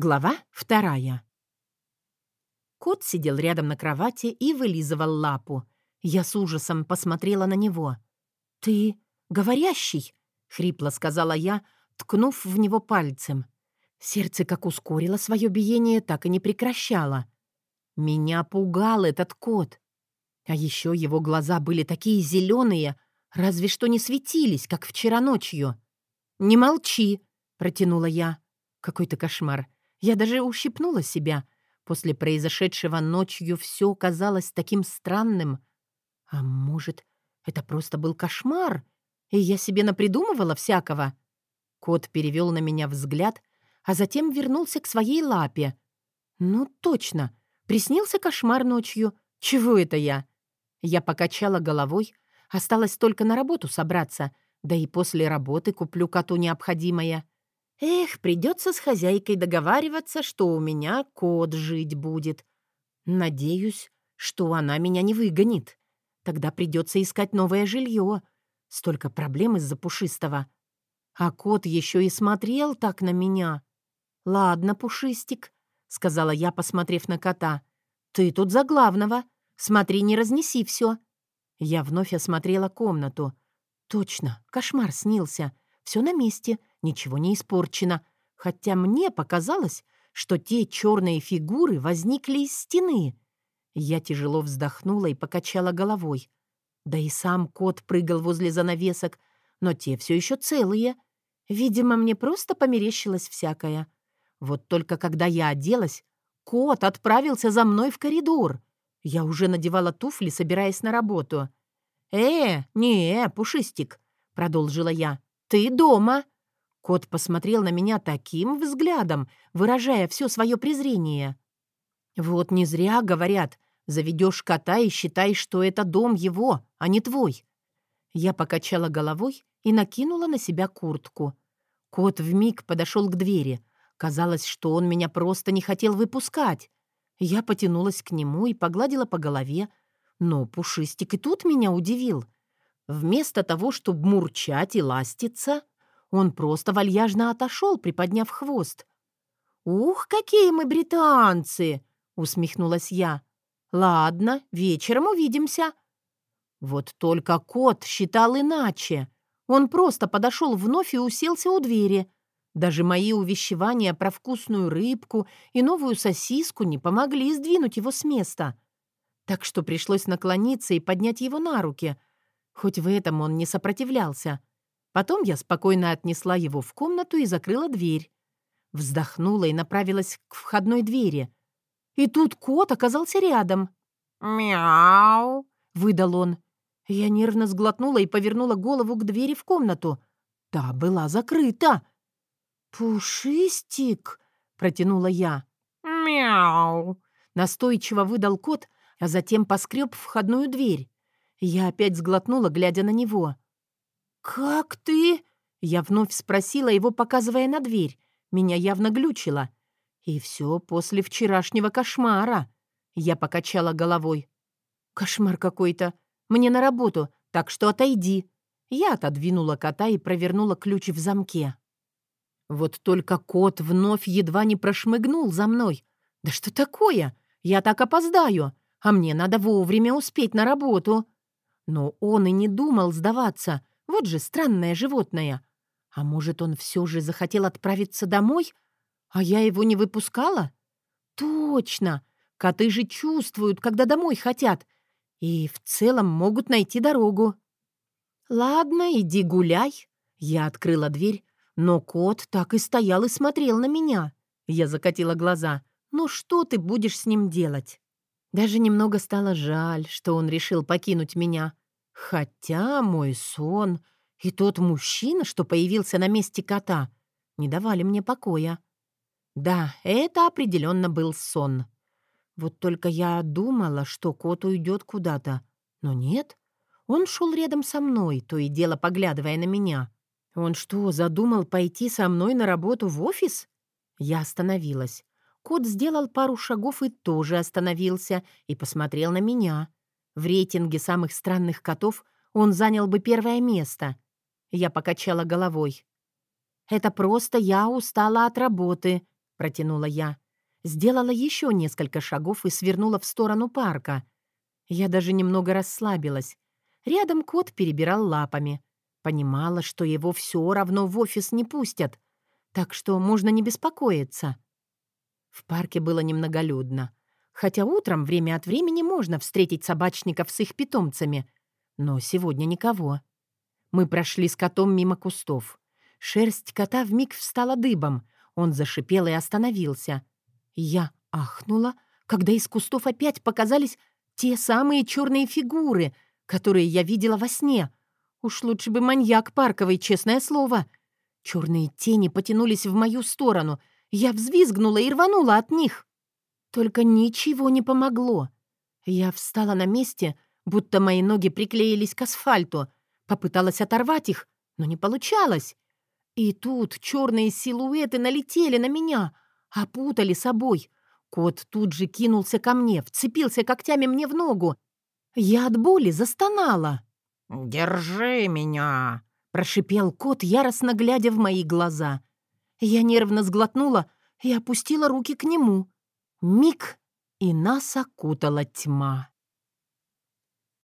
Глава вторая. Кот сидел рядом на кровати и вылизывал лапу. Я с ужасом посмотрела на него. «Ты говорящий?» — хрипло сказала я, ткнув в него пальцем. Сердце как ускорило свое биение, так и не прекращало. Меня пугал этот кот. А еще его глаза были такие зеленые, разве что не светились, как вчера ночью. «Не молчи!» — протянула я. Какой-то кошмар. Я даже ущипнула себя. После произошедшего ночью все казалось таким странным. А может, это просто был кошмар, и я себе напридумывала всякого? Кот перевел на меня взгляд, а затем вернулся к своей лапе. Ну, точно, приснился кошмар ночью. Чего это я? Я покачала головой, осталось только на работу собраться, да и после работы куплю коту необходимое. Эх, придется с хозяйкой договариваться, что у меня кот жить будет. Надеюсь, что она меня не выгонит. Тогда придется искать новое жилье. Столько проблем из-за пушистого. А кот еще и смотрел так на меня. «Ладно, Пушистик», — сказала я, посмотрев на кота. «Ты тут за главного. Смотри, не разнеси все». Я вновь осмотрела комнату. Точно, кошмар снился. Все на месте, ничего не испорчено, хотя мне показалось, что те черные фигуры возникли из стены. Я тяжело вздохнула и покачала головой. Да и сам кот прыгал возле занавесок, но те все еще целые. Видимо, мне просто померещилось всякое. Вот только когда я оделась, кот отправился за мной в коридор. Я уже надевала туфли, собираясь на работу. «Э, не, Пушистик», — продолжила я, — «ты дома». Кот посмотрел на меня таким взглядом, выражая все свое презрение. «Вот не зря говорят, заведешь кота и считай, что это дом его, а не твой». Я покачала головой и накинула на себя куртку. Кот вмиг подошел к двери. Казалось, что он меня просто не хотел выпускать. Я потянулась к нему и погладила по голове, но Пушистик и тут меня удивил. Вместо того, чтобы мурчать и ластиться, он просто вальяжно отошел, приподняв хвост. «Ух, какие мы британцы!» — усмехнулась я. «Ладно, вечером увидимся». Вот только кот считал иначе. Он просто подошел вновь и уселся у двери. Даже мои увещевания про вкусную рыбку и новую сосиску не помогли сдвинуть его с места. Так что пришлось наклониться и поднять его на руки. Хоть в этом он не сопротивлялся. Потом я спокойно отнесла его в комнату и закрыла дверь. Вздохнула и направилась к входной двери. И тут кот оказался рядом. «Мяу!» — выдал он. Я нервно сглотнула и повернула голову к двери в комнату. Та была закрыта. «Пушистик!» — протянула я. «Мяу!» — настойчиво выдал кот, а затем поскреб входную дверь. Я опять сглотнула, глядя на него. «Как ты?» Я вновь спросила его, показывая на дверь. Меня явно глючило. И все после вчерашнего кошмара. Я покачала головой. «Кошмар какой-то. Мне на работу, так что отойди». Я отодвинула кота и провернула ключ в замке. Вот только кот вновь едва не прошмыгнул за мной. «Да что такое? Я так опоздаю, а мне надо вовремя успеть на работу». Но он и не думал сдаваться. Вот же странное животное. А может, он все же захотел отправиться домой, а я его не выпускала? Точно! Коты же чувствуют, когда домой хотят, и в целом могут найти дорогу. «Ладно, иди гуляй». Я открыла дверь, но кот так и стоял и смотрел на меня. Я закатила глаза. «Ну что ты будешь с ним делать?» Даже немного стало жаль, что он решил покинуть меня. Хотя мой сон и тот мужчина, что появился на месте кота, не давали мне покоя. Да, это определенно был сон. Вот только я думала, что кот уйдет куда-то. Но нет, он шел рядом со мной, то и дело поглядывая на меня. Он что, задумал пойти со мной на работу в офис? Я остановилась. Кот сделал пару шагов и тоже остановился и посмотрел на меня. В рейтинге самых странных котов он занял бы первое место. Я покачала головой. «Это просто я устала от работы», — протянула я. Сделала еще несколько шагов и свернула в сторону парка. Я даже немного расслабилась. Рядом кот перебирал лапами. Понимала, что его все равно в офис не пустят, так что можно не беспокоиться. В парке было немноголюдно. Хотя утром время от времени можно встретить собачников с их питомцами. Но сегодня никого. Мы прошли с котом мимо кустов. Шерсть кота вмиг встала дыбом. Он зашипел и остановился. Я ахнула, когда из кустов опять показались те самые черные фигуры, которые я видела во сне. Уж лучше бы маньяк парковый, честное слово. Черные тени потянулись в мою сторону. Я взвизгнула и рванула от них. Только ничего не помогло. Я встала на месте, будто мои ноги приклеились к асфальту. Попыталась оторвать их, но не получалось. И тут черные силуэты налетели на меня, опутали собой. Кот тут же кинулся ко мне, вцепился когтями мне в ногу. Я от боли застонала. «Держи меня!» — прошипел кот, яростно глядя в мои глаза. Я нервно сглотнула и опустила руки к нему. Миг, и нас окутала тьма.